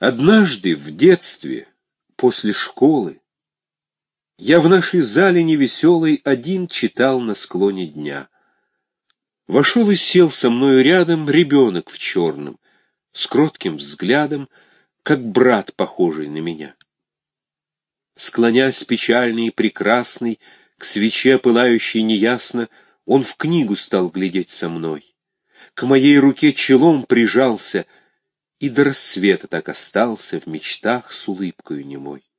Однажды в детстве, после школы, Я в нашей зале невеселой Один читал на склоне дня. Вошел и сел со мною рядом Ребенок в черном, с кротким взглядом, Как брат, похожий на меня. Склонясь печальный и прекрасный, К свече, пылающей неясно, Он в книгу стал глядеть со мной. К моей руке челом прижался — и до рассвета так остался в мечтах с улыбкою немой.